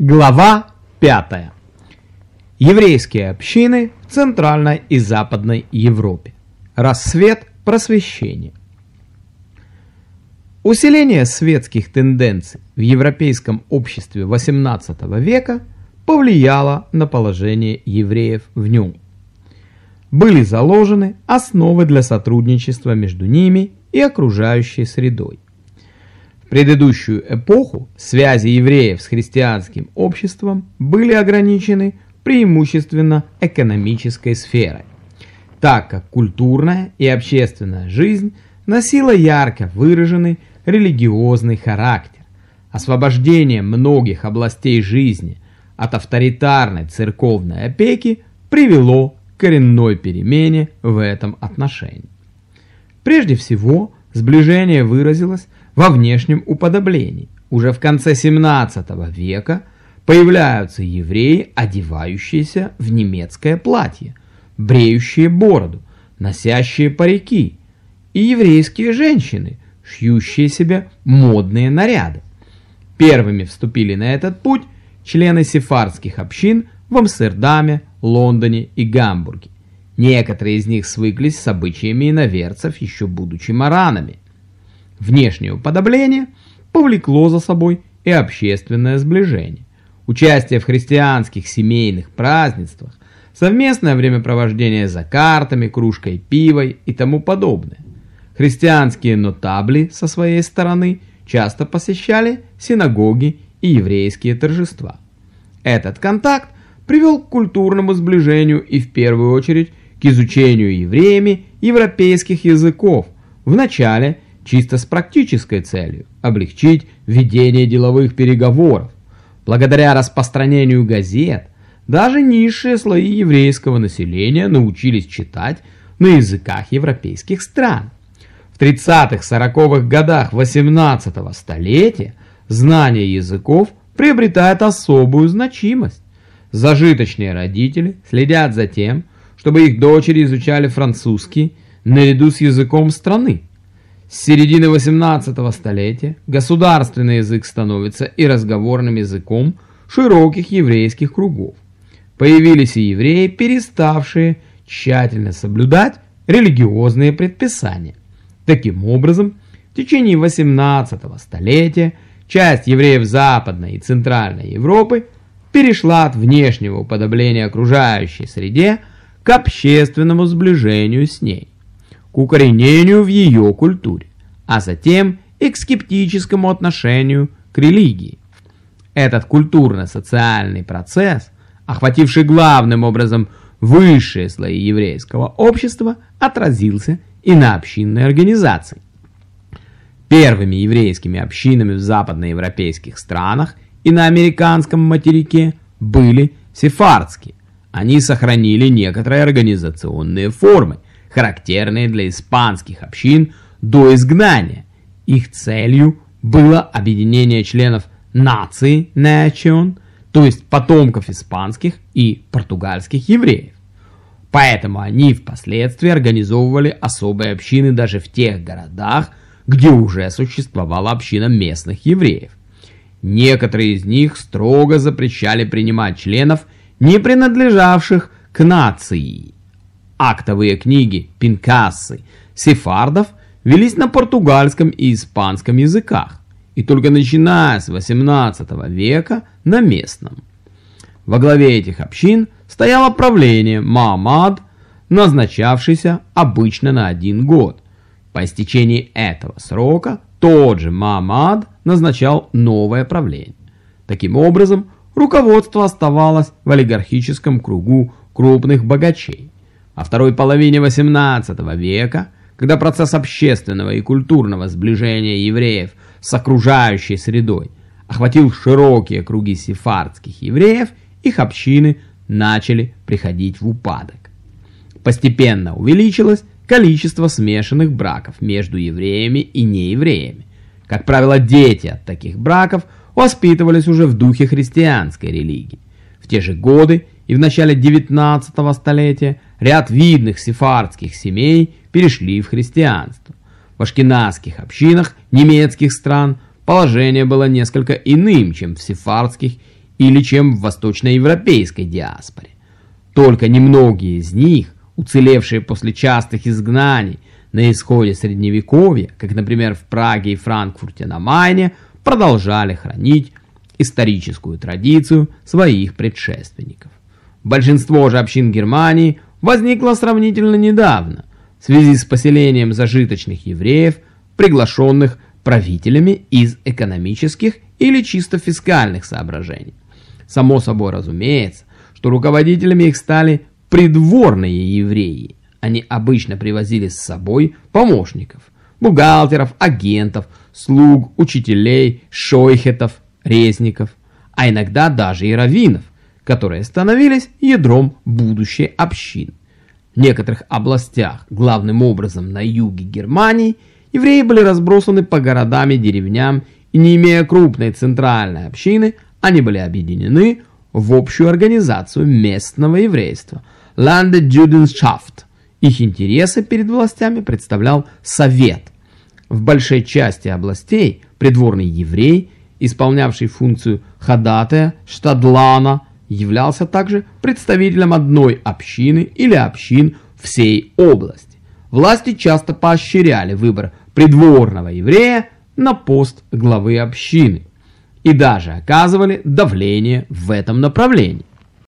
Глава 5. Еврейские общины в Центральной и Западной Европе. Рассвет просвещения. Усиление светских тенденций в европейском обществе XVIII века повлияло на положение евреев в нем. Были заложены основы для сотрудничества между ними и окружающей средой предыдущую эпоху связи евреев с христианским обществом были ограничены преимущественно экономической сферой, так как культурная и общественная жизнь носила ярко выраженный религиозный характер. Освобождение многих областей жизни от авторитарной церковной опеки привело к коренной перемене в этом отношении. Прежде всего, сближение выразилось во внешнем уподоблении. Уже в конце 17 века появляются евреи, одевающиеся в немецкое платье, бреющие бороду, носящие парики, и еврейские женщины, шьющие себе модные наряды. Первыми вступили на этот путь члены сефардских общин в Амстердаме, Лондоне и Гамбурге. Некоторые из них свыклись с обычаями иноверцев, еще будучи маранами. Внешнее уподобление повлекло за собой и общественное сближение. Участие в христианских семейных празднествах, совместное времяпровождение за картами, кружкой пивой и тому подобное. Христианские нотабли со своей стороны часто посещали синагоги и еврейские торжества. Этот контакт привел к культурному сближению и в первую очередь к изучению евреями европейских языков в начале чисто с практической целью – облегчить ведение деловых переговоров. Благодаря распространению газет, даже низшие слои еврейского населения научились читать на языках европейских стран. В 30-40-х годах 18-го столетия знание языков приобретает особую значимость. Зажиточные родители следят за тем, чтобы их дочери изучали французский наряду с языком страны. С середины 18 столетия государственный язык становится и разговорным языком широких еврейских кругов. Появились и евреи, переставшие тщательно соблюдать религиозные предписания. Таким образом, в течение 18 столетия часть евреев Западной и Центральной Европы перешла от внешнего уподобления окружающей среде к общественному сближению с ней к укоренению в ее культуре, а затем и к скептическому отношению к религии. Этот культурно-социальный процесс, охвативший главным образом высшие слои еврейского общества, отразился и на общинной организации. Первыми еврейскими общинами в западноевропейских странах и на американском материке были сефардские. Они сохранили некоторые организационные формы, характерные для испанских общин до изгнания. Их целью было объединение членов нации nation, то есть потомков испанских и португальских евреев. Поэтому они впоследствии организовывали особые общины даже в тех городах, где уже существовала община местных евреев. Некоторые из них строго запрещали принимать членов, не принадлежавших к нации. Актовые книги, пинкассы, сефардов велись на португальском и испанском языках, и только начиная с 18 века на местном. Во главе этих общин стояло правление Маамад, назначавшийся обычно на один год. По истечении этого срока тот же Маамад назначал новое правление. Таким образом, руководство оставалось в олигархическом кругу крупных богачей. О второй половине XVIII века, когда процесс общественного и культурного сближения евреев с окружающей средой охватил широкие круги сефардских евреев, их общины начали приходить в упадок. Постепенно увеличилось количество смешанных браков между евреями и неевреями. Как правило, дети от таких браков воспитывались уже в духе христианской религии. В те же годы и в начале 19 столетия ряд видных сефардских семей перешли в христианство. В ашкеназских общинах немецких стран положение было несколько иным, чем в сефардских или чем в восточноевропейской диаспоре. Только немногие из них, уцелевшие после частых изгнаний на исходе Средневековья, как, например, в Праге и Франкфурте на Майне, продолжали хранить историческую традицию своих предшественников. Большинство же общин Германии возникло сравнительно недавно в связи с поселением зажиточных евреев, приглашенных правителями из экономических или чисто фискальных соображений. Само собой разумеется, что руководителями их стали придворные евреи. Они обычно привозили с собой помощников, бухгалтеров, агентов, слуг, учителей, шойхетов, резников, а иногда даже и раввинов, которые становились ядром будущей общины. В некоторых областях, главным образом на юге Германии, евреи были разбросаны по городам и деревням, и не имея крупной центральной общины, они были объединены в общую организацию местного еврейства – Landesjudenschaft. Их интересы перед властями представлял Совет. В большой части областей придворный еврей, исполнявший функцию ходатая, штадлана, являлся также представителем одной общины или общин всей области. Власти часто поощряли выбор придворного еврея на пост главы общины и даже оказывали давление в этом направлении.